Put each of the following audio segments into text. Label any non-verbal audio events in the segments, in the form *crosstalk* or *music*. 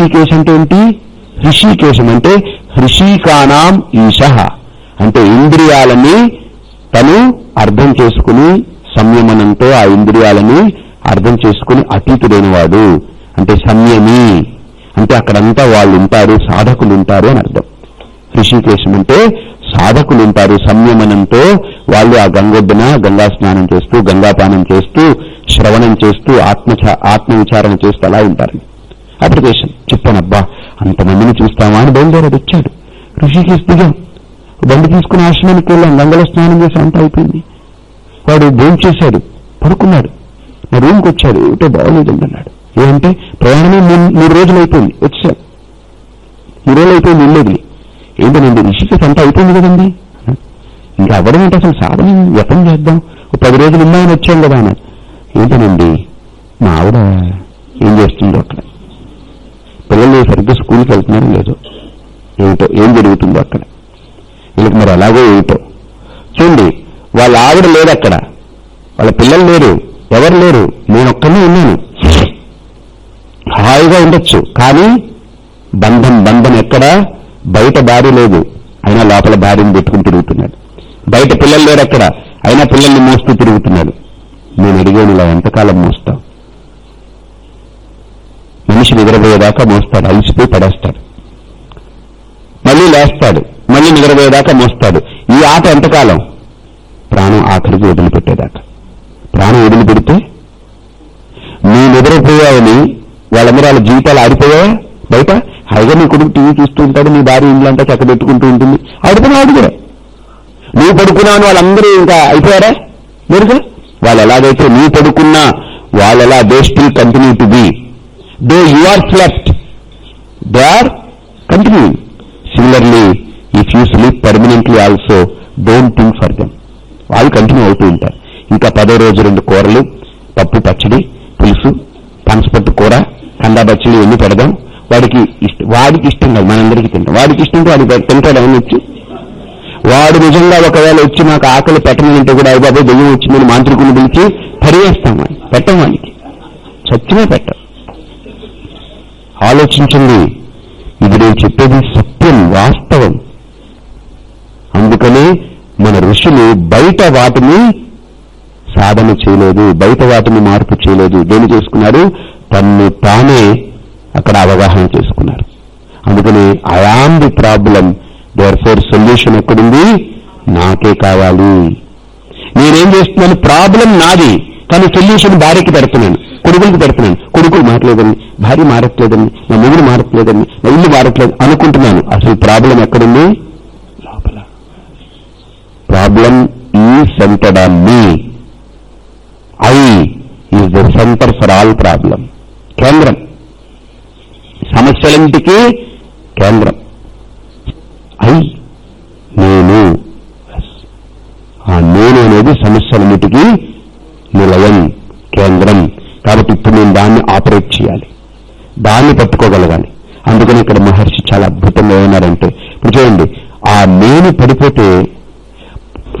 ఋషికేశ్ అంటే ఏంటి ఋషికేశం అంటే హృషికానాం ఈశ. అంటే ఇంద్రియాలని తను అర్థం చేసుకుని సంయమనంతో ఆ ఇంద్రియాలని అర్థం చేసుకుని అతీతుడైన వాడు అంటే సంయమి. అంటే అక్కడంతా వాళ్ళు ఉంటారు సాధకులు ఉంటారు అని అర్థం. ఋషికేశం అంటే సాధకులు ఉంటారు సంయమనంతో వాళ్ళు ఆ గంగొడ్డున గంగా స్నానం చేస్తూ గంగాపానం చేస్తూ శ్రవణం చేస్తూ ఆత్మ ఆత్మ విచారణ చేస్తూ అలా ఉంటారు అప్లికేషన్. చెప్పానబ్బా అంతమందిని చూస్తామా అని బయలుదేరాడు వచ్చాడు ఋషికేశ్ దిగాం బండి తీసుకుని ఆశ్రమానికి వెళ్ళాం. గంగలో స్నానం చేసి అంతా అయిపోయింది. వాడు భోజనం చేశాడు పడుకున్నాడు. నా రూమ్కి వచ్చాడు ఏమిటో బాగోలేదండి అన్నాడు ఏమంటే ప్రయాణమే మూడు- రోజులు అయిపోయింది. వచ్చాడు మూడు రోజులు అయిపోయింది వెళ్ళేది. ఏంటనండి ఋషికేశ్ అంతా అయిపోయింది కదండి? ఇంకా అవ్వడం అంటే అసలు సాధన వ్యతం చేద్దాం. ఒక పది రోజులు ఉన్నామని వచ్చాం కదా అన్నాడు. ఏంటనండి మా ఆవిడ ఏం చేస్తుందో అక్కడ? పిల్లలు సరిగ్గా స్కూల్కి వెళ్తున్నారో లేదో ఏమిటో ఏం జరుగుతుందో అక్కడ. వీళ్ళకి మరి అలాగో ఏమిటో. చూడండి వాళ్ళ ఆవిడ లేరు అక్కడ. వాళ్ళ పిల్లలు లేరు. ఎవరు లేరు? నేనొక్కనే ఉన్నాను. హాయిగా ఉండొచ్చు కానీ బంధం బంధం ఎక్కడ? బయట దారి లేదు. అయినా లోపల దారిని పెట్టుకుని తిరుగుతున్నాడు. బయట పిల్లలు లేరు అక్కడ. అయినా పిల్లల్ని మోస్తూ తిరుగుతున్నాడు. నేను అడిగాను ఇలా ఎంతకాలం మోస్తావు? మనిషి నిద్రపోయేదాకా మోస్తాడు అలిసిపోయి పడేస్తాడు. మళ్ళీ లేస్తాడు మళ్ళీ నిద్రపోయేదాకా మోస్తాడు. ఈ ఆట ఎంతకాలం? ప్రాణం ఆఖరికి వదిలిపెట్టేదాకా. ప్రాణం వదిలిపెడితే నీ నిద్రపోయావని వాళ్ళందరూ వాళ్ళ జీవితాలు ఆడిపోయావా? బయట హైగా నీ కొడుకు టీవీ చూస్తూ ఉంటాడు నీ భార్య ఇండ్లంతా చక్క పెట్టుకుంటూ ఉంటుంది. ఆడుకుని ఆడుకునే. నువ్వు పడుకున్నావు వాళ్ళందరూ ఇంకా అయిపోయారా? మెరుగు వాళ్ళు ఎలాగైతే నువ్వు పడుకున్నా వాళ్ళెలా ఎలా they still continue to be. Though you are slept they are continue similarly if you sleep permanently also don't think for them వాళ్ళు కంటిన్యూ అవుతూ ఉంటారు. ఇంకా పదో రోజు రెండు కూరలు పప్పు పచ్చడి పులుసు పనసపట్టు కూర కందా పచ్చడి ఎన్ని పెడదాం. వాడికి ఇష్టం వాడికి ఇష్టం కాదు మనందరికీ తింటాం. వాడికి ఇష్టం వాడి తింటాడు ఏమని వచ్చి. వాడు నిజంగా ఒకవేళ వచ్చి నాకు ఆకలి పెట్టమనంటే కూడా అయిబాబు దెయ్యం వచ్చిందని మాంత్రికుని పిలిచి పరివేస్తాం వాడిని. పెట్టం వాడికి. చచ్చినా పెట్టం. ఆలోచించండి. ఇది నేను చెప్పేది సత్యం వాస్తవం. అందుకని మన ఋషులు బయట వాటిని సాధన చేయలేదు బయట వాటిని మార్పు చేయలేదు. దేని చేసుకున్నారు? తన్ను తానే అక్కడ అవగాహన చేసుకున్నారు. అందుకని I'm the problem therefore solution ఎక్కడుంది? నాకే కావాలి. నేనేం చేస్తున్నాను? ప్రాబ్లం నాది. కానీ సొల్యూషన్ భార్యకి పెడుతున్నాను. కొడుకులకు పెడుతున్నాను. కొడుకులు మాట్లాడదండి భార్య మారట్లేదని నా మొగుడు మారట్లేదని నా ఇల్లు మారట్లేదు అనుకుంటున్నాను. అసలు ప్రాబ్లం ఎక్కడుంది? లోపల. Problem is centered on me. I is the center for all problem. కేంద్రం. సమస్యలంటికి కేంద్రం. ఐ నేను. ఆ నేను అనేది సమస్యలన్నిటికీ నిలయం కేంద్రం. కాబట్టి ఇప్పుడు నేను దాన్ని ఆపరేట్ చేయాలి. దాన్ని పట్టుకోగలగాలి అందుకని ఇక్కడ మహర్షి చాలా అద్భుతంగా ఏమన్నారంటే ఇప్పుడు చూడండి ఆ నేను పడిపోతే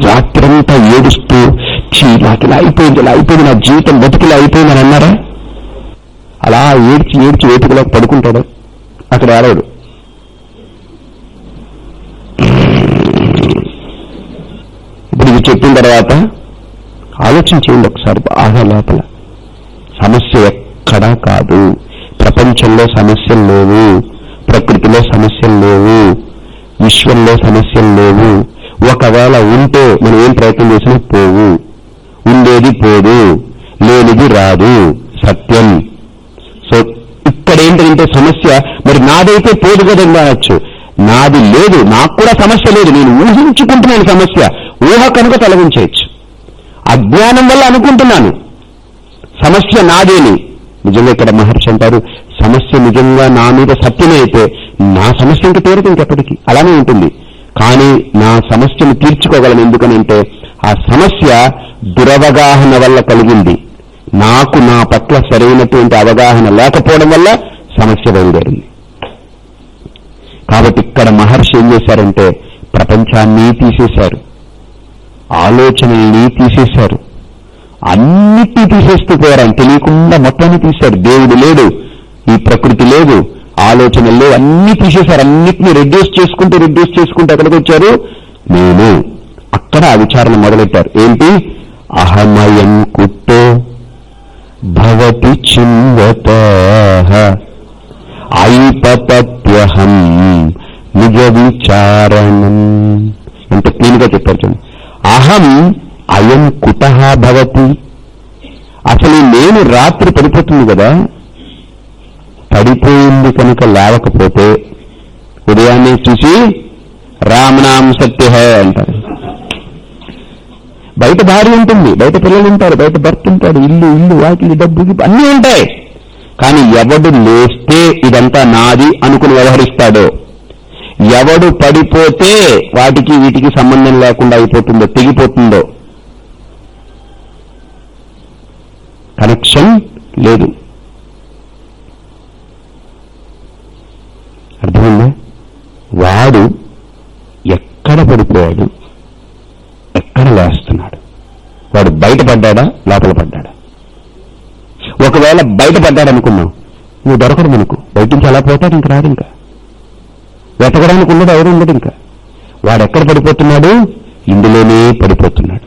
రాత్రంతా ఏడుస్తూ చీ నాకు ఇలా అయిపోయింది ఇలా అయిపోయింది నా జీవితం బతికిలా అయిపోయిందని అన్నారా? అలా ఏడ్చి ఏడ్చి వేటుకలో పడుకుంటాడు. అక్కడ ఏడవడు ఇప్పుడు ఇది చెప్పిన తర్వాత ఆలోచన చేయండి ఒకసారి బాగా లోపల. సమస్య ఎక్కడా కాదు. ప్రపంచంలో సమస్యలు లేవు ప్రకృతిలో సమస్యలు లేవు విశ్వంలో సమస్యలు లేవు. ఒకవేళ ఉంటే మనం ఏం ప్రయత్నం చేసినా పోవు. ఉండేది పోదు లేనిది రాదు. సత్యం. సో ఇక్కడ ఏంటంటే సమస్య? మరి నాదైతే పోదు కదండి అనొచ్చు. నాది లేదు నాకు కూడా సమస్య లేదు. నేను ఊహించుకుంటున్నాను సమస్య. ఊహ కనుక తొలగించేయచ్చు. అజ్ఞానం వల్ల అనుకుంటున్నాను. సమస్య నాదేని. నిజంగా ఇక్కడ మహర్షి అంటారు సమస్య నిజంగా నా మీద సత్యమైతే అయితే నా సమస్య ఇంకా తీరదు ఇంకెప్పటికీ. అలానే ఉంటుంది. కానీ నా సమస్యను తీర్చుకోగలను ఎందుకనంటే ఆ సమస్య దురవగాహన వల్ల కలిగింది. నాకు నా పట్ల సరైనటువంటి అవగాహన లేకపోవడం వల్ల సమస్య బయలుదేరింది. కాబట్టి ఇక్కడ మహర్షి ఏం చేశారంటే ప్రపంచాన్ని తీసేశారు. ఆలోచనల్ని తీసేశారు. అన్నిటినీ తీసేస్తూ పోయారు తెలియకుండా మొత్తాన్ని తీశారు దేవుడు లేడు ఈ ప్రకృతి లేదు ఆలోచనల్లో అన్ని తీసేశారు. అన్నిటిని రెడ్యూస్ చేసుకుంటూ రెడ్యూస్ చేసుకుంటూ ఎక్కడికి వచ్చారు? నేను. అక్కడ ఆ విచారణ మొదలెట్టారు. ఏంటి? అహమయం కుట్టో భవతి చిన్వత ఐపతత్యహం నిజ విచారణం. ఎంత క్లీన్గా చెప్పారు చూడండి. అహం అయం కుత భవతి. అసలు నేను రాత్రి పడిపోతుంది కదా. పడిపోయింది కనుక లేవకపోతే ఉదయాన్నే చూసి రామనాం సత్య అంటారు. బయట భార్య ఉంటుంది బయట పిల్లలు ఉంటారు బయట భర్త ఉంటాడు ఇల్లు ఇల్లు వాకిలు డబ్బు అన్నీ ఉంటాయి. కానీ ఎవడు లేస్తే ఇదంతా నాది అనుకుని వ్యవహరిస్తాడో. ఎవడు పడిపోతే వాటికి వీటికి సంబంధం లేకుండా అయిపోతుందో తెగిపోతుందో. కనెక్షన్ లేదు. అర్థమైందా? వాడు ఎక్కడ పడిపోయాడు? ఎక్కడ లేస్తున్నాడు? వాడు బయటపడ్డా లోపల పడ్డాడా? ఒకవేళ బయట పడ్డాడు అనుకున్నాం నువ్వు దొరకడు మనకు బయట నుంచి ఎలా పోతాడు ఇంక రాడు ఇంకా. వెతకడానికి ఉండదు ఎవరు ఉండడు ఇంకా. వాడు ఎక్కడ పడిపోతున్నాడు? ఇందులోనే పడిపోతున్నాడు.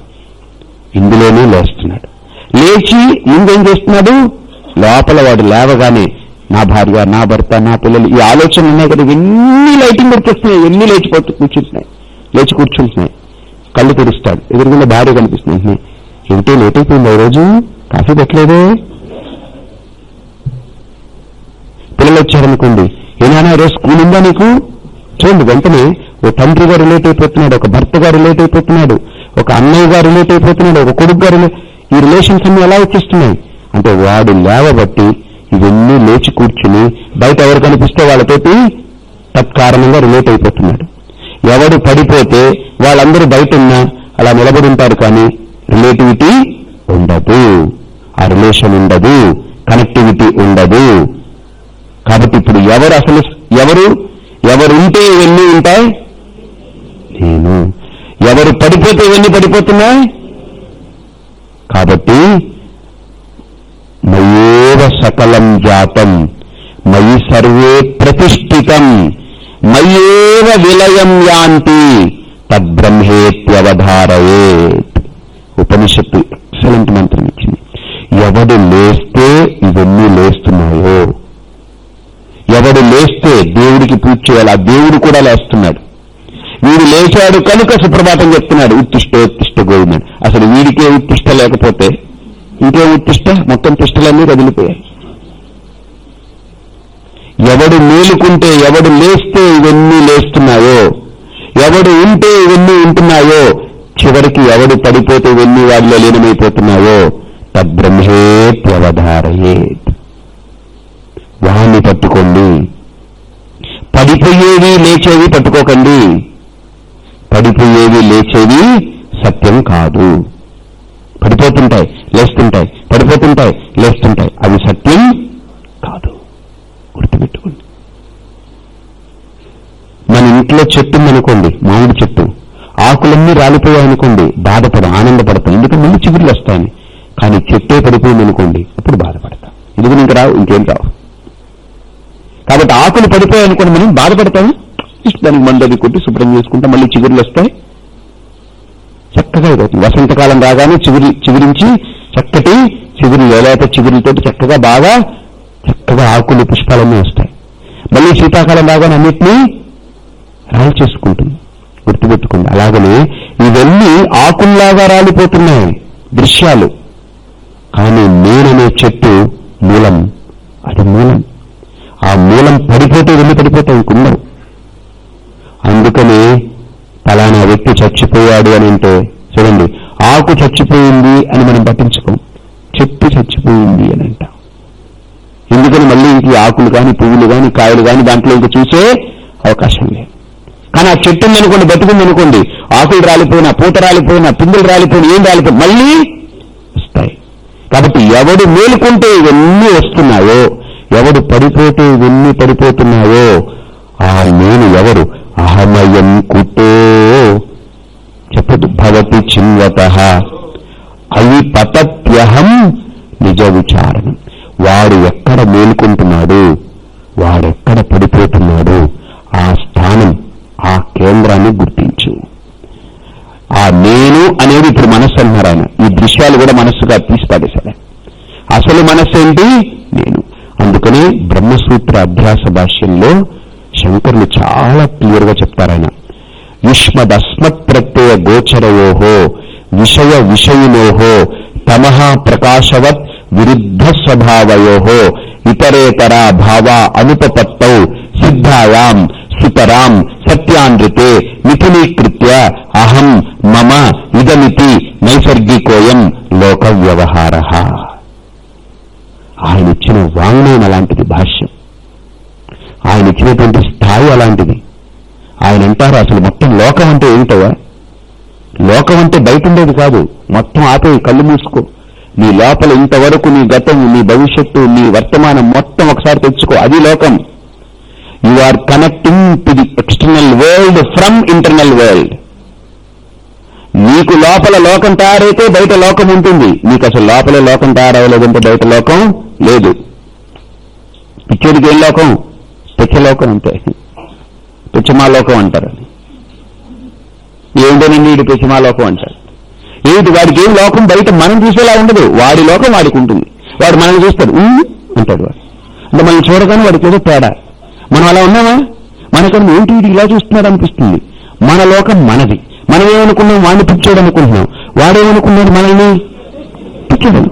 ఇందులోనే లేస్తున్నాడు. లేచి ముందేం చేస్తున్నాడు? లోపల వాడు లేవగానే నా భార్య నా భర్త నా పిల్లలు ఈ ఆలోచనలు ఉన్నాయి కదా ఎన్ని లైటింగ్ కనిపిస్తున్నాయి ఎన్ని లేచి లేచిపోతూ కూర్చుంటున్నాయి. లేచి కూర్చుంటున్నాయి. కళ్ళు తెరుస్తాడు. ఎదురుగుండా భార్య కనిపిస్తుంది. వెంటనే ఏంటో లేట్ అయిపోయింది రోజు కాఫీ పెట్టలేదే? పిల్లలు వచ్చారనుకోండి ఏనానా ఈరోజు స్కూల్ ఉందా నీకు? చూడండి వెంటనే ఓ తండ్రిగా రిలేట్ అయిపోతున్నాడు ఒక భర్తగా రిలేట్ అయిపోతున్నాడు ఒక అన్నయ్యగా రిలేట్ అయిపోతున్నాడు ఒక కొడుకుగా రిలేట్ ఈ రిలేషన్స్ అన్ని ఎలా వచ్చేస్తున్నాయి అంటే వాడు లేవబట్టి ఇవన్నీ లేచి కూర్చుని బయట ఎవరు కనిపిస్తే వాళ్ళతోటి తత్కారణంగా రిలేట్ అయిపోతున్నాడు. ఎవడు పడిపోతే వాళ్ళందరూ బయట ఉన్నా అలా నిలబడి ఉంటారు కానీ రిలేటివిటీ ఉండదు. ఆ రిలేషన్ ఉండదు కనెక్టివిటీ ఉండదు. కాబట్టి ఇప్పుడు ఎవరు అసలు ఎవరు? ఎవరుంటే ఇవన్నీ ఉంటాయి? నేను. ఎవరు పడిపోతే ఇవన్నీ పడిపోతున్నాయి? కాబట్టి మయేవ సకలం జాతం మయి సర్వే ప్రతిష్ఠితం మయేవ విలయం యాంతి తద్బ్రహ్మేత్యవధారయేత్. ఉపనిషత్తు ఎక్సలెంట్ మంత్రం ఇచ్చింది. ఎవడు లేస్తే ఇవన్నీ లేస్తున్నాయో. ఎవడు లేస్తే దేవుడికి పూజ చేయాలి ఆ దేవుడు కూడా లేస్తున్నాడు. వీడు లేచాడు కనుక సుప్రభాతం చెప్తున్నాడు. ఉత్తిష్ట ఉత్తిష్ట గోవిందడు. అసలు వీడికే ఉత్తిష్ట లేకపోతే ఇంకే ఉత్తిష్ట? మొత్తం తిష్టలన్నీ కదిలిపోయాయి ఎవడు మేలుకుంటే ఎవడు లేస్తే ఇవన్నీ లేస్తున్నాయో ఎవడు ఉంటే ఇవన్నీ ఉంటున్నాయో చివరికి ఎవడు పడిపోతే ఇవన్నీ వాడిలో లీనమైపోతున్నాయో తద్బ్రహ్మేత్యవధారయేత్ వాణ్ణి పట్టుకోండి పడిపోయేవి లేచేవి పట్టుకోకండి పడిపోయేవి లేచేవి సత్యం కాదు. పడిపోతుంటాయి లేస్తుంటాయి పడిపోతుంటాయి లేస్తుంటాయి. అవి సత్యం కాదు. గుర్తుపెట్టుకోండి. మన ఇంట్లో చెట్టు ఉందనుకోండి మామిడి చెట్టు. ఆకులన్నీ రాలిపోయాయనుకోండి బాధపడ ఆనందపడతాం. ఎందుకంటే మళ్ళీ చిగురులు వస్తాయని. కానీ చెట్టే పడిపోయిందనుకోండి అప్పుడు బాధపడతాం. ఎందుకు ఇంక రావు? ఇంకేం రావు? కాబట్టి ఆకులు పడిపోయాయనుకోండి మనం బాధపడతాము? ఇష్ట దానికి మందది కొట్టి శుభ్రం చేసుకుంటాం మళ్ళీ చిగురులు వస్తాయి. చక్కగా అయిపోతుంది వసంతకాలం రాగానే చిగురి చిగురించి చక్కటి చిగురు లేలేత చిగురులతోటి చక్కగా బాగా చక్కగా ఆకులు పుష్పాలన్నీ వస్తాయి. మళ్ళీ శీతాకాలం రాగానే అన్నింటినీ రాలి చేసుకుంటుంది గుర్తుపెట్టుకుంది అలాగనే ఇవన్నీ ఆకుల్లాగా రాలిపోతున్నాయి దృశ్యాలు. కానీ నేననే చెట్టు మూలం. అది మూలం. ఆ మూలం పడిపోతే వెళ్ళి పడిపోతే ఇంకున్నావు అందుకని పలానా వ్యక్తి చచ్చిపోయాడు అని అంటే చూడండి ఆకు చచ్చిపోయింది అని మనం పట్టించుకోం. చెట్టు చచ్చిపోయింది అని అంటాం. ఎందుకని మళ్ళీ ఇంక ఆకులు కానీ పువ్వులు కానీ కాయలు కానీ దాంట్లో ఇంక చూసే అవకాశం లేదు. కానీ ఆ చెట్టు ఉందనుకోండి బతుకుంది అనుకోండి ఆకులు రాలిపోయినా పూత రాలిపోయినా పిందులు రాలిపోయినా ఏం రాలిపోయినా మళ్ళీ వస్తాయి. కాబట్టి ఎవడు మేలుకుంటే ఇవన్నీ వస్తున్నాయో ఎవడు పడిపోతే ఇవన్నీ పడిపోతున్నాయో ఆ నేను ఎవరు? అహమయం కుటో. చెప్పదు భవతి చిన్వత. అవి పతప్యహం నిజ విచారణం వాడు ఎక్కడ మేలుకుంటున్నాడు? వాడెక్కడ పడిపోతున్నాడు? ఆ స్థానం ఆ కేంద్రాన్ని గుర్తించు. ఆ నేను అనేది ఇప్పుడు మనస్సు అన్నారు ఆయన. ఈ దృశ్యాలు కూడా మనస్సుగా తీసి పడేశాడు అసలు మనస్సు ఏంటి? నేను. అందుకనే బ్రహ్మసూత్ర అభ్యాస భాష్యంలో శంకరులు చాలా క్లియర్గా చెప్తారాయన యుష్మదస్మత్ ప్రత్యయ గోచరయోహో విషయ విషయినోహో తమః ప్రకాశవత్ విరుద్ధ స్వభావయో ఇతరేతర భావ అనుపపత్తౌ సిద్ధాయాం సుతరాం సత్యానృతే మిథునీకృత్య అహం మమ ఇదమితి నైసర్గికోయం లోక వ్యవహార ఆయన ఇచ్చిన వాంగ్మయం అలాంటిది భాష్యం. ఆయన ఇచ్చినటువంటి స్థాయి అలాంటిది. ఆయన అంటారు అసలు మొత్తం లోకం అంటే ఏమిటవా లోకం అంటే బయట ఉండేది కాదు. మొత్తం ఆపే కళ్ళు మూసుకో. నీ లోపల ఇంతవరకు నీ గతం నీ భవిష్యత్తు నీ వర్తమానం మొత్తం ఒకసారి తెచ్చుకో. అది లోకం. You are connecting to the external world from internal world నీకు లోపల లోకం తయారైతే బయట లోకం ఉంటుంది. నీకు అసలు లోపల లోకం తయారవ్వలేదంటే బయట లోకం లేదు. పిచ్చేడికి ఏం లోకం? పిచ్చలోకం అంతే. పుచ్చమాలోకం అంటారు ఏమిటోనండి వీడు పుచ్చమాలోకం అంటారు. ఏమిటి? వాడికి ఏం లోకం బయట మనం చూసేలా ఉండదు. వాడి లోకం వాడికి ఉంటుంది. వాడు మనల్ని చూస్తాడు. అంటాడు వాడు. అంటే మనం చూడగానే వాడికి ఏదో తేడా. మనం అలా ఉన్నామా? మనకన్నా ఏంటి వీడు ఇలా చూస్తున్నాడు అనిపిస్తుంది. మన లోకం మనది. మనం ఏమనుకున్నాం? వాడిని పిచ్చోడు అనుకుంటున్నాం వాడేమనుకున్నాడు మనల్ని? పిచ్చోడు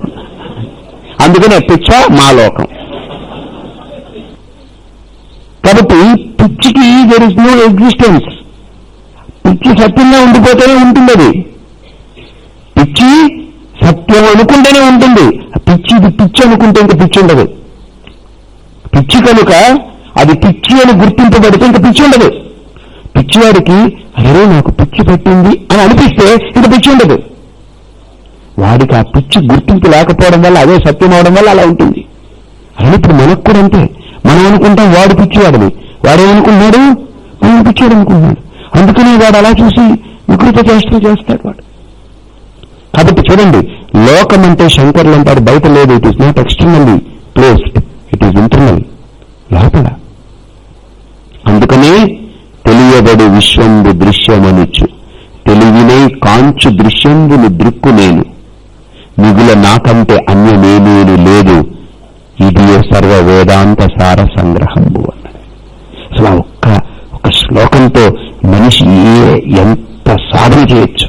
అందుకనే పిచ్చ మా లోకం. కాబట్టి పిచ్చికి దెర్ ఇస్ నో ఎగ్జిస్టెన్స్ పిచ్చి సత్యంగా ఉండిపోతేనే ఉంటుంది అది పిచ్చి సత్యం అనుకుంటేనే ఉంటుంది. పిచ్చి ఇది పిచ్చి అనుకుంటే ఇంకా పిచ్చి ఉండదు. పిచ్చి కనుక అది పిచ్చి అని గుర్తింపబడితే ఇంకా పిచ్చి ఉండదు. పిచ్చివాడికి అరే నాకు పిచ్చి పట్టింది అని అనిపిస్తే ఇంకా పిచ్చి ఉండదు. వాడికి ఆ పిచ్చి గుర్తింపు లేకపోవడం వల్ల అదే సత్యం అవడం వల్ల అలా ఉంటుంది. అలా ఇప్పుడు మనకు కూడా అంతే. మనం అనుకుంటాం వాడు పిచ్చివాడని. వాడేమనుకున్నాడు మనం పిచ్చివాడు అనుకున్నాడు అందుకనే వాడు అలా చూసి వికృత చేష్టలు చేస్తాడు వాడు. కాబట్టి చూడండి లోకం అంటే శంకర్లు అంటాడు బయట లేదు it is not externally placed it is internal లోపల. అందుకనే తెలియబడు విశ్వంబు దృశ్యమనిచ్చు. తెలివినై కాంచు దృశ్యంబులు దృక్కు నేను. మిగుల నాకంటే అన్యమేమేను లేదు. ఇది సర్వ వేదాంత సార సంగ్రహము అన్నది. అసలు ఒక్క ఒక శ్లోకంతో మనిషి ఏ ఎంత సాధన చేయొచ్చు?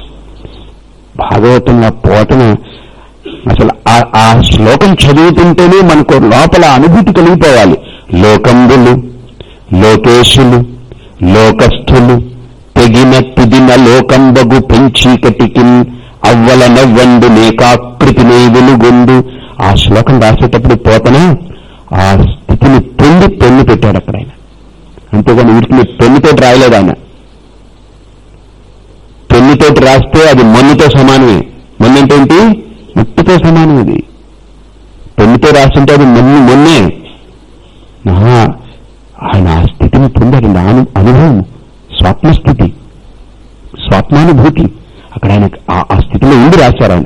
భాగవతంలో పోటను అసలు ఆ- శ్లోకం చదువుతుంటేనే మనకు లోపల అనుభూతి కలిగిపోవాలి. లోకంబులు లోకేశులు లోకస్థులు తెగిన తుదిన లోకంబగు పెంచీకటికి అవ్వల నవ్వండు నేకాకృతి వెలుగొండు ఆ శ్లోకం రాసేటప్పుడు పోతన ఆ స్థితిని పొంది పెన్ను పెట్టాడు అక్కడ ఆయన. అంతేగాని వీటిని పెన్నుతోటి రాయలేదు ఆయన. పెన్నుతోటి రాస్తే అది మన్నుతో సమానమే. మన్ను అంటే ఏంటి? మట్టితో సమానం అది. పెన్నుతో రాస్తుంటే అది మన్ను మొన్నే. ఆయన ఆ స్థితిని పొందాడు. అను అనుభవం స్వప్నస్థితి స్వప్నానుభూతి. అక్కడ ఆయన ఆ స్థితిలో ఉండి రాశారు ఆయన.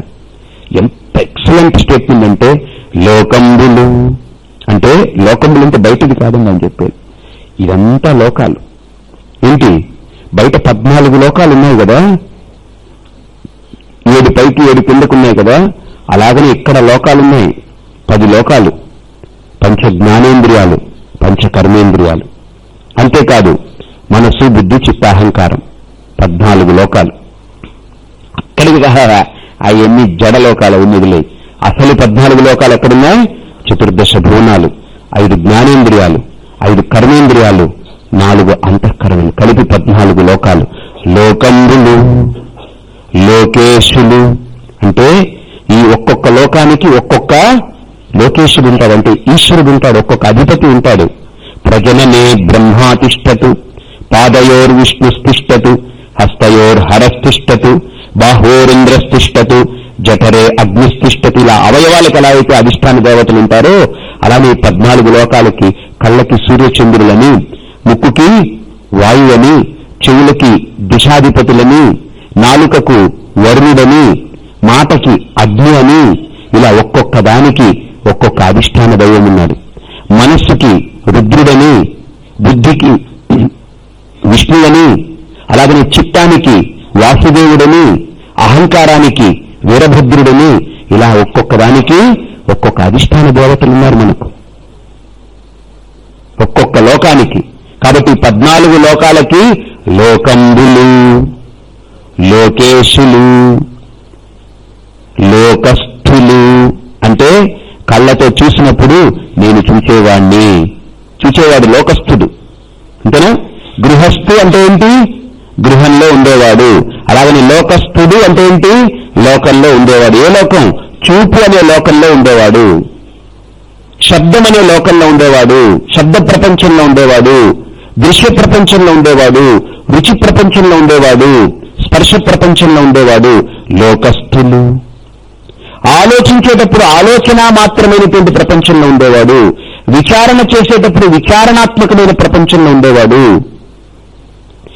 ఎంత ఎక్సలెంట్ స్టేట్మెంట్ అంటే లోకంబులు. అంటే లోకంబులు అంటే బయటది కాదండి అని చెప్పేది. ఇదంతా లోకాలు. ఏంటి? బయట పద్నాలుగు లోకాలు ఉన్నాయి కదా? ఏడు పైకి ఏడు కిందకు ఉన్నాయి కదా? అలాగనే ఇక్కడ లోకాలున్నాయి పది లోకాలు. పంచ జ్ఞానేంద్రియాలు పంచ కర్మేంద్రియాలు అంతేకాదు మనస్సు బుద్ధి చిత్తాహంకారం. పద్నాలుగు లోకాలు. అక్కడికి అవన్నీ జడ లోకాలు ఉన్నదిలే అసలు పద్నాలుగు లోకాలు ఎక్కడున్నాయి? చతుర్దశ భువనాలు ఐదు జ్ఞానేంద్రియాలు ఐదు కర్మేంద్రియాలు నాలుగు అంతఃకరణలు కలిపి పద్నాలుగు లోకాలు. లోకంబులు లోకేశులు. అంటే ఈ ఒక్కొక్క లోకానికి ఒక్కొక్క లోకేశుడు ఉంటాడు. అంటే ఈశ్వరుడు ఉంటాడు ఒక్కొక్క అధిపతి ఉంటాడు. ప్రజననే బ్రహ్మాతిష్టతు పాదయోర్ విష్ణుస్తిష్టతు హస్తయోర్ హరస్తిష్టతు బాహోరింద్రస్తిష్టతు జఠరే అగ్నిస్తిష్టతు ఇలా అవయవాలకు ఎలా అయితే అధిష్టాన దేవతలు ఉంటారో అలానే పద్నాలుగు లోకాలకి కళ్ళకి సూర్యచంద్రులని ముక్కుకి వాయువని చెవులకి దిశాధిపతులని నాలుకకు వరుణుడని మాటకి అగ్ని అని ఇలా ఒక్కొక్క దానికి ఒక్కొక్క అధిష్టాన దైవం ఉన్నాడు. మనస్సుకి రుద్రుడని బుద్ధికి విష్ణువని అలాగనే చిత్తానికి వాసుదేవుడని అహంకారానికి వీరభద్రుడని ఇలా ఒక్కొక్క దానికి ఒక్కొక్క అధిష్టాన దేవతలున్నారు మనకు. ఒక్కొక్క లోకానికి. కాబట్టి పద్నాలుగు లోకాలకి లోకంబులు లోకేశులు లోకస్థులు అంటే కళ్ళతో చూసినప్పుడు నేను చూసేవాణ్ణి. చూసేవాడు లోకస్థుడు. అంతేనా? గృహస్థు అంటే ఏంటి? ఉండేవాడు. అలాగని లోకస్థుడు అంటే ఏంటి? లోకంలో ఉండేవాడు. ఏ లోకం? చూపు అనే లోకంలో ఉండేవాడు. శబ్దం అనే లోకంలో ఉండేవాడు. శబ్ద ప్రపంచంలో ఉండేవాడు. దృశ్య ప్రపంచంలో ఉండేవాడు. రుచి ప్రపంచంలో ఉండేవాడు. స్పర్శ ప్రపంచంలో ఉండేవాడు. లోకస్థులు. ఆలోచించేటప్పుడు ఆలోచన మాత్రమైనటువంటి ప్రపంచంలో ఉండేవాడు. విచారణ చేసేటప్పుడు విచారణాత్మకమైన ప్రపంచంలో ఉండేవాడు.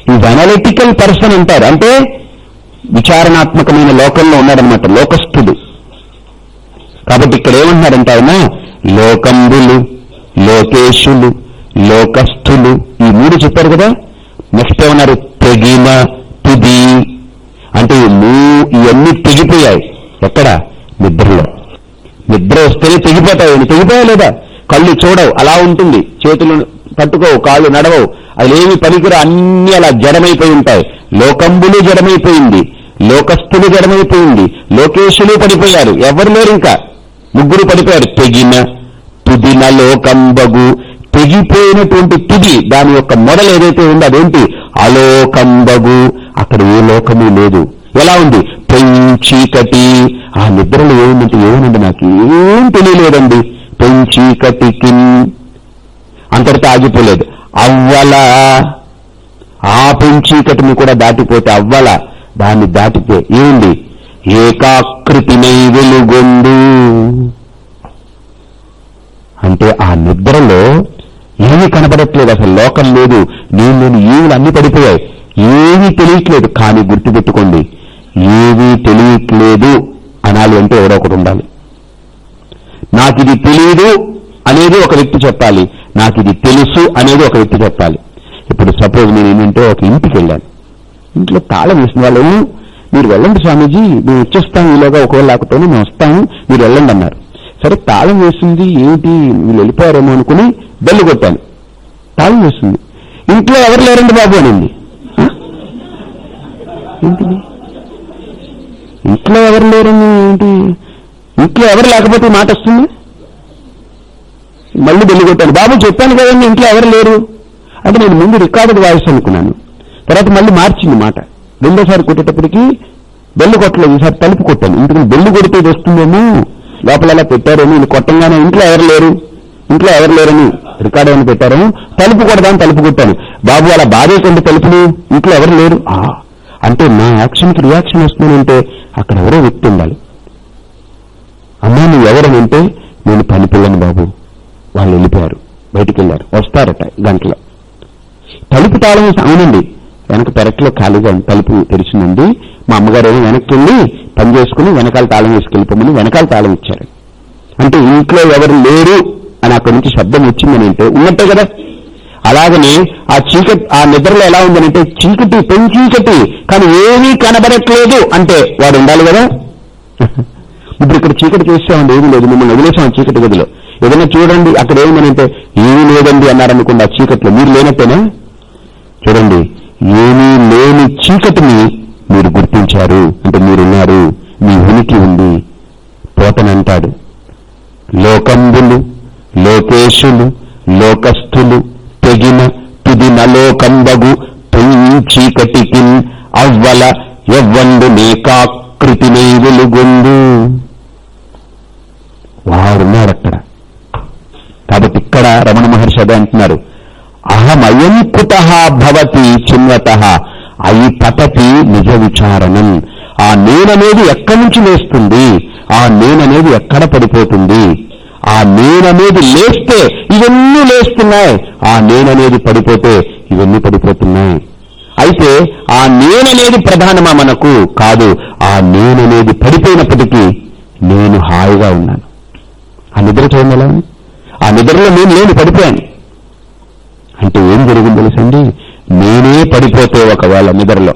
ఈజ్ అనలిటికల్ పర్సన్ అంటారు. అంటే విచారణాత్మకమైన లోకంలో ఉన్నాడనమాట లోకస్థుడు. కాబట్టి ఇక్కడ ఏమంటున్నారంటే ఆయన లోకంబులు లోకేశులు లోకస్థులు ఈ మూడు చెప్పారు కదా? నెక్స్ట్ ఏమన్నారు? తెగిన తుది. అంటే మూ ఇవన్నీ తెగిపోయాయి. ఎక్కడ? నిద్రలో. నిద్ర వస్తేనే తెగిపోతాయి. తెగిపోయా లేదా? కళ్ళు చూడవు. అలా ఉంటుంది. చేతులు పట్టుకోవు కాళ్ళు నడవవు. అదేమి పనికిరా అన్ని అలా జడమైపోయి ఉంటాయి. లోకంబులు జడమైపోయింది లోకస్తులు జడమైపోయింది లోకేశులు పడిపోయారు. ఎవరు లేరు ఇంకా? ముగ్గురు పడిపోయారు. తెగిన తుదిన లోకంబగు. తెగిపోయినటువంటి తుది దాని యొక్క మొదలు ఏదైతే ఉందో అదేంటి? అలోకంబగు. అక్కడ ఏ లోకము లేదు. ఎలా ఉంది? పెంచీకటి ఆ నిద్రలో ఏముందంటే ఏముంది నాకు? ఏం తెలియలేదండి. పెంచీకటికి అంతటితో ఆగిపోలేదు. అవ్వల. ఆ పెంచీకటిని కూడా దాటిపోతే అవ్వల. దాన్ని దాటితే ఏముంది? ఏకాకృతినై వెలుగొందు. అంటే ఆ నిద్రలో ఏమీ కనబడట్లేదు అసలు. లోకం లేదు. నేను నేను ఈవులు అన్ని పడిపోయాయి. ఏమీ తెలియట్లేదు. కానీ గుర్తుపెట్టుకోండి. ఏమీ తెలియట్లేదు అనాలి అంటే ఎవరో ఒకటి ఉండాలి. నాకు ఇది తెలియదు అనేది ఒక వ్యక్తి చెప్పాలి. నాకు ఇది తెలుసు అనేది ఒక వ్యక్తి చెప్పాలి. ఇప్పుడు సపోజ్ నేను ఏంటంటే ఒక ఇంటికి వెళ్ళాను. ఇంట్లో తాళం వేసిన వాళ్ళు మీరు వెళ్ళండి స్వామీజీ మేము వచ్చేస్తాం ఈలోగా ఒకవేళ లేకపోతే మేము వస్తాము మీరు వెళ్ళండి అన్నారు. సరే తాళం వేసింది ఏమిటి వీళ్ళు వెళ్ళిపోయారేమో అనుకుని బెల్లు కొట్టాను. తాళం వేసింది. ఇంట్లో ఎవరు లేరండి బాబు అనింది. ఏంటిది? ఇంట్లో ఎవరు లేరని ఏంటి? ఇంట్లో ఎవరు లేకపోతే మాట వస్తుంది? మళ్ళీ బెల్లి కొట్టాను బాబు చెప్పాను కదండి ఇంట్లో ఎవరు లేరు? అంటే నేను ముందు రికార్డు వాయిస్ అనుకున్నాను తర్వాత మళ్ళీ మార్చింది మాట. రెండోసారి కొట్టేటప్పటికి బెల్లు కొట్టలేదు. ఈసారి తలుపు కొట్టాను. ఇంటికి బెల్లు కొడితే ఇది వస్తుందేమో? లోపల ఎలా పెట్టారేమో? ఇది కొట్టంగానే ఇంట్లో ఎవరు లేరు? ఇంట్లో ఎవరు లేరని రికార్డ్ ఏమైనా పెట్టారేమో? తలుపు కొడదాని తలుపు కొట్టాను. బాబు అలా బాధేసండి తలుపులు. ఇంట్లో ఎవరు లేరు? ఆ అంటే నా యాక్షన్కి రియాక్షన్ వస్తుందంటే అక్కడ ఎవరో వ్యక్తి ఉండాలి. అమ్మా నువ్వు ఎవరనంటే నేను పని పిల్లని బాబు. వాళ్ళు వెళ్ళిపోయారు. బయటికి వెళ్ళారు. వస్తారట గంటలో. తలుపు తాళం వేసి అవునండి వెనక పెరట్లో ఖాళీగా ఉంది, తలుపు తెరిచిందండి. మా అమ్మగారు ఏమో వెనక్కి వెళ్ళి పని చేసుకుని వెనకాల తాళం వేసుకెళ్ళిపోమని వెనకాల తాళం ఇచ్చారు. అంటే ఇంట్లో ఎవరు లేరు అని అక్కడి నుంచి శబ్దం వచ్చిందని అంటే ఉన్నట్టే కదా. అలాగనే ఆ చీకటి ఆ నిద్రలో ఎలా ఉందనంటే చీకటి పెన్ చీకటి కానీ ఏమీ కనబడట్లేదు అంటే వాడు ఉండాలి కదా. *laughs* ఇప్పుడు ఇక్కడ చీకటి చేసామండి ఏమీ లేదు. మిమ్మల్ని వదిలేసాం చీకటి గదిలో. ఏదైనా చూడండి అక్కడ ఏమనంటే ఏమీ లేదండి అన్నారనుకోండి ఆ చీకట్లో మీరు లేనట్టేనా? చూడండి ఏమీ లేని చీకటిని మీరు గుర్తించారు. అంటే మీరున్నారు మీ ఉనికి ఉంది. పోతనంటాడు. లోకంబులు లోకేశులు లోకస్థులు తెగిన తుది నలోకంబగు చీకటికి అవ్వల ఎవ్వండు నేకాకృతినై వెలుగొందు. వాడున్నాడు అక్కడ కాబట్టి ఇక్కడ రమణ మహర్షి అదే అంటున్నారు. అహమయం కుత భవతి చిన్వత. అయి పతతి నిజ విచారణం. ఆ నేననేది ఎక్కడి నుంచి లేస్తుంది? ఆ నేననేది ఎక్కడ పడిపోతుంది? ఆ నేననేది లేస్తే ఇవన్నీ లేస్తున్నాయి. ఆ నేననేది పడిపోతే ఇవన్నీ పడిపోతున్నాయి. అయితే ఆ నేననేది ప్రధానమా మనకు? కాదు. ఆ నేననేది పడిపోయినప్పటికీ నేను హాయిగా ఉన్నాను. ఆ నిద్ర చూడండి ఎలా ఆ నిద్రలో నేను లేని పడిపోయాను. అంటే ఏం జరిగింది తెలుసండి? నేనే పడిపోతే ఒకవేళ నిద్రలో.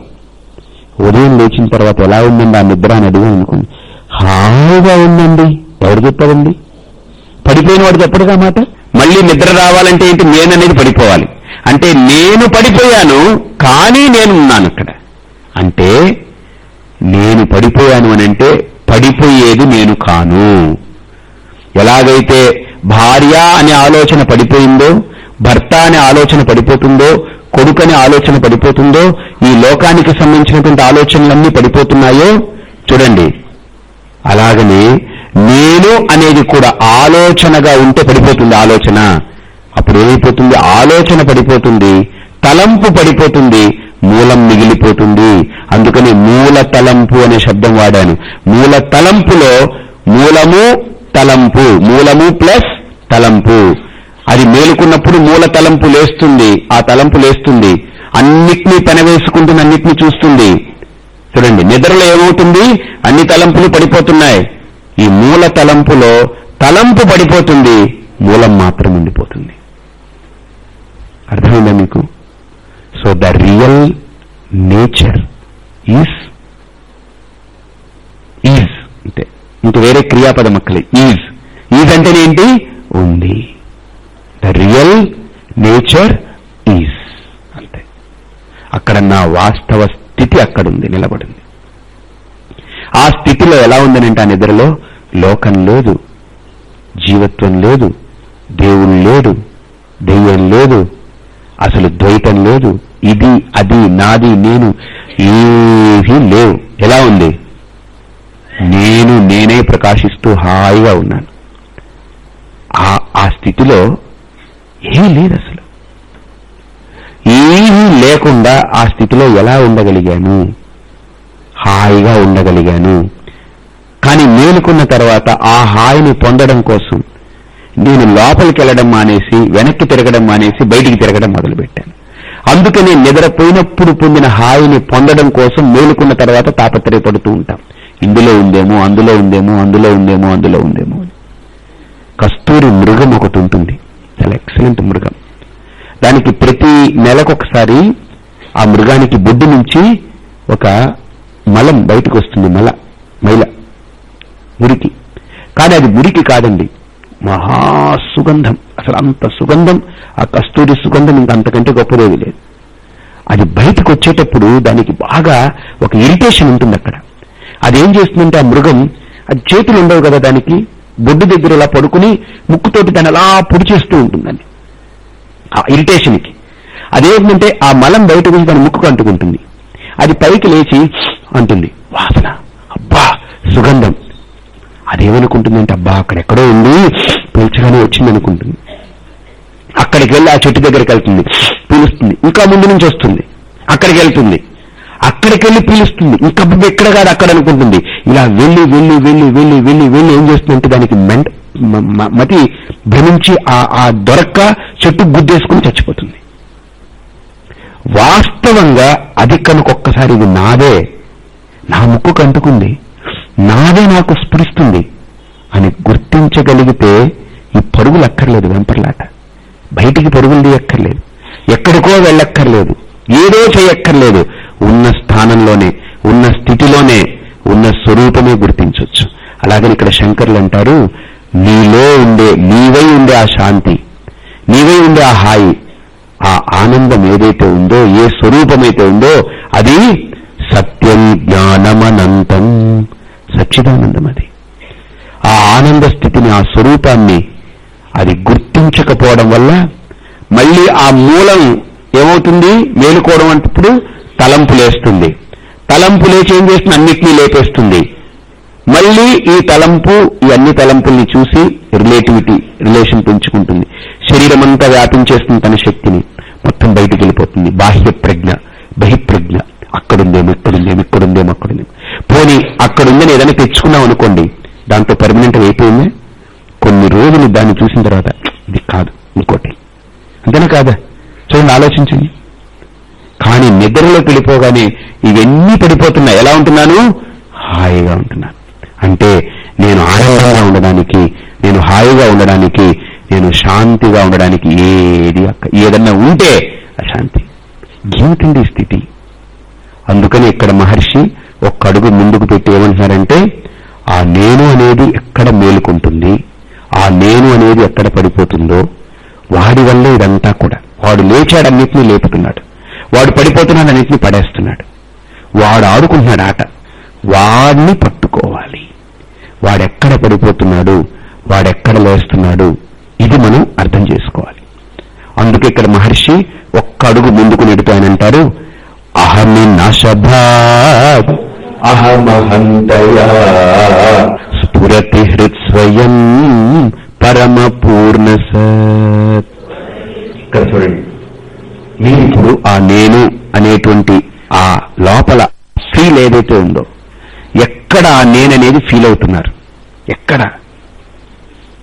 ఉదయం లేచిన తర్వాత ఎలా ఉందండి ఆ నిద్ర అని అడిగా అనుకోండి. హాయిగా ఉందండి. ఎవరు చెప్పారండి? పడిపోయిన వాడు చెప్పడుగా మాట? మళ్ళీ నిద్ర రావాలంటే ఏంటి? నేననేది పడిపోవాలి. అంటే నేను పడిపోయాను కానీ నేనున్నాను అక్కడ అంటే నేను పడిపోయాను అని అంటే పడిపోయేది నేను కాను. ఎలాగైతే భార్య అనే ఆలోచన పడిపోయిందో భర్త అనే ఆలోచన పడిపోతుందో కొడుకు అనే ఆలోచన పడిపోతుందో ఈ లోకానికి సంబంధించినటువంటి ఆలోచనలన్నీ పడిపోతున్నాయో చూడండి. అలాగనే నేను అనేది కూడా ఆలోచనగా ఉంటే పడిపోతుంది ఆలోచన. అప్పుడు ఏమైపోతుంది? ఆలోచన పడిపోతుంది తలంపు పడిపోతుంది మూలం మిగిలిపోతుంది. అందుకని మూల తలంపు అనే శబ్దం వాడాను. మూల తలంపులో మూలము తలంపు మూలము ప్లస్ తలంపు. అది మేలుకున్నప్పుడు మూల తలంపు లేస్తుంది ఆ తలంపు లేస్తుంది. అన్నిటినీ పెనవేసుకుంటుంది అన్నిటినీ చూస్తుంది. చూడండి నిద్రలో ఏమవుతుంది? అన్ని తలంపులు పడిపోతున్నాయి. ఈ మూల తలంపులో తలంపు పడిపోతుంది మూలం మాత్రం ఉండిపోతుంది. అర్థమైందా మీకు? So the real nature is is. అంటే ఇంక వేరే క్రియాపదం అక్కలే ఈజ్. ఈజ్ అంటేనేంటి? ఉంది. ద రియల్ నేచర్ ఈజ్ అంతే. అక్కడ నా వాస్తవ స్థితి అక్కడుంది నిలబడింది. ఆ స్థితిలో ఎలా ఉందనంటే ఆ నిద్రలో లోకం లేదు జీవత్వం లేదు దేవుడు లేడు దెయ్యం లేదు అసలు ద్వైతం లేదు ఇది అది నాది నేను ఏవీ లేవు. ఎలా ఉంది? నేను నేనే ప్రకాశిస్తూ హాయిగా ఉన్నాను. ఆ స్థితిలో ఏమీ లేదు అసలు. ఏమీ లేకుండా ఆ స్థితిలో ఎలా ఉండగలిగాను? హాయిగా ఉండగలిగాను. కానీ మేలుకున్న తర్వాత ఆ హాయిని పొందడం కోసం నేను లోపలికి వెళ్ళడం మానేసి వెనక్కి తిరగడం మానేసి బయటికి తిరగడం మొదలుపెట్టాను. అందుకనే నిద్రపోయినప్పుడు పొందిన హాయిని పొందడం కోసం మేలుకున్న తర్వాత తాపత్రయపడుతూ ఉంటాం. ఇందులో ఉందేమో అందులో ఉందేమో అందులో ఉందేమో అందులో ఉందేమో కస్తూరి మృగం ఒకటి ఉంటుంది. చాలా ఎక్సలెంట్ మృగం. దానికి ప్రతి నెలకొకసారి ఆ మృగానికి బొడ్డు నుంచి ఒక మలం బయటకు వస్తుంది. మల మైల మురికి. కానీ అది మురికి కాదండి. మహాసుగంధం అసలు అంత సుగంధం ఆ కస్తూరి సుగంధం ఇంకా అంతకంటే గొప్పదేవి లేదు. అది బయటకు వచ్చేటప్పుడు దానికి బాగా ఒక ఇరిటేషన్ ఉంటుంది అక్కడ. అదేం చేస్తుందంటే ఆ మృగం అది చేతులు ఉండవు కదా దానికి. బొడ్డు దగ్గర ఇలా పడుకుని ముక్కుతోటి దాన్ని అలా పొడి చేస్తూ ఉంటుందండి. ఆ ఇరిటేషన్కి. అదేంటంటే ఆ మలం బయట నుంచి దాని ముక్కు అంటుకుంటుంది. అది పైకి లేచి అంటుంది. వాసన. అబ్బా సుగంధం. అదేమనుకుంటుందంటే అబ్బా అక్కడెక్కడో ఉంది. పీల్చగానే వచ్చింది అనుకుంటుంది అక్కడికి వెళ్ళి ఆ చెట్టు దగ్గరికి వెళ్తుంది. పీలుస్తుంది. ఇంకా ముందు నుంచి వస్తుంది. అక్కడికి వెళ్తుంది. అక్కడికి వెళ్ళి పీలుస్తుంది ఇంకా ఎక్కడ కాదు అక్కడ అనుకుంటుంది. ఇలా వెళ్ళి వెళ్ళి వెళ్ళి వెళ్ళి వెళ్ళి వెళ్ళి ఏం చేస్తుందంటే దానికి మెంట మతి భ్రమించి ఆ దొరక్క చెట్టు గుద్దేసుకుని చచ్చిపోతుంది. వాస్తవంగా అది కనుకొక్కసారి ఇది నాదే నా ముక్కు కంటుకుంది నాదే నాకు స్ఫురిస్తుంది అని గుర్తించగలిగితే ఈ పరుగులు అక్కర్లేదు వెంపర్లాట. బయటికి పరుగులు తీయక్కర్లేదు. ఎక్కడికో వెళ్ళక్కర్లేదు. ఏదో చేయక్కర్లేదు. ఉన్న స్థానంలోనే ఉన్న స్థితిలోనే ఉన్న స్వరూపమే గుర్తించవచ్చు అలాగని ఇక్కడ శంకర్లు అంటారు నీలో ఉండే నీవై ఉండే ఆ శాంతి నీవై ఉండే ఆ హాయి ఆ ఆనందం ఏదైతే ఉందో ఏ స్వరూపమైతే ఉందో అది సత్యం జ్ఞానమనంతం సచ్చిదానందం అది. ఆ ఆనంద స్థితిని ఆ స్వరూపాన్ని అది గుర్తించకపోవడం వల్ల మళ్ళీ ఆ మూలం ఏమవుతుంది? మేలుకోవడం అంటప్పుడు తలంపు లేస్తుంది. తలంపు లేచి ఏం చేస్తుంది? అన్నిటినీ లేపేస్తుంది. మళ్ళీ ఈ తలంపు ఈ అన్ని తలంపుల్ని చూసి రిలేటివిటీ రిలేషన్ పెంచుకుంటుంది. శరీరం అంతా వ్యాపించేస్తుంది తన శక్తిని. మొత్తం బయటికి వెళ్ళిపోతుంది. బాహ్య ప్రజ్ఞ బహిప్రజ్ఞ. అక్కడుందేమో ఇక్కడుందేమో ఇక్కడుందేమో అక్కడుందేమో. పోనీ అక్కడుందని ఏదైనా తెచ్చుకున్నాం అనుకోండి దాంతో పర్మనెంట్ అయిపోయిందే? కొన్ని రోజులు దాన్ని చూసిన తర్వాత ఇది కాదు ఇంకోటి. అంతేనా కాదా? చూడండి ఆలోచించండి. కానీ నిద్రలోకి వెళ్ళిపోగానే ఇవన్నీ పడిపోతున్నాయి. ఎలా ఉంటున్నాను? హాయిగా ఉంటున్నాను. అంటే నేను ఆనందంగా ఉండడానికి నేను హాయిగా ఉండడానికి నేను శాంతిగా ఉండడానికి ఏది ఏదన్నా ఉంటే అశాంతి. ఏమిటండి స్థితి. అందుకని ఇక్కడ మహర్షి ఒక్క అడుగు ముందుకు పెట్టి ఏమంటున్నారంటే ఆ నేను అనేది ఎక్కడ మేలుకుంటుంది? ఆ నేను అనేది ఎక్కడ పడిపోతుందో వాడి వల్లే ఇదంతా కూడా. వాడు లేచాడన్నిటినీ లేపుతున్నాడు. వాడు పడిపోతున్నాడన్నింటినీ పడేస్తున్నాడు. వాడు ఆడుకుంటున్నాడు ఆట. వాడిని పట్టుకోవాలి. వాడెక్కడ పడిపోతున్నాడు? వాడెక్కడ లేస్తున్నాడు? ఇది మనం అర్థం చేసుకోవాలి. అందుకే ఇక్కడ మహర్షి ఒక్క అడుగు ముందుకు నెడుతూ ఆయన అంటారు అహమి నశభాత్ అహమహంతయా స్ఫురతి హృత్స్వయం పరమ పూర్ణ సత్ ఇక్కడ చూడండి మీరు ఇప్పుడు ఆ నేను అనేటువంటి ఆ లోపల ఫీల్ ఏదైతే ఉందో ఎక్కడ ఆ నేననేది ఫీల్ అవుతున్నారు? ఎక్కడ?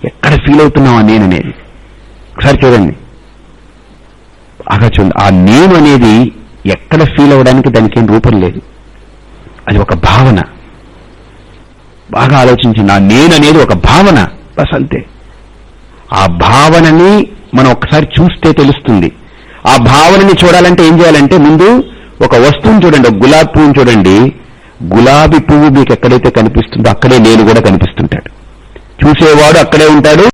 ఎక్కడ ఫీల్ అవుతున్నావు ఆ నేననేది? ఒకసారి చూడండి. బాగా చూడండి. ఆ నేను అనేది ఎక్కడ ఫీల్ అవ్వడానికి దానికి ఏం రూపం లేదు. అది ఒక భావన. బాగా ఆలోచించింది ఆ నేను అనేది ఒక భావన. బస్ అంతే. ఆ భావనని మనం ఒకసారి చూస్తే తెలుస్తుంది. ఆ భావనని చూడాలంటే ఏం చేయాలంటే ముందు ఒక వస్తువుని చూడండి. ఒక గులాబీ పువ్వుని చూడండి. గులాబీ పువ్వు మీకు ఎక్కడైతే కనిపిస్తుందో అక్కడే నేను కూడా కనిపిస్తుంటాడు. చూసేవాడు అక్కడే ఉంటాడు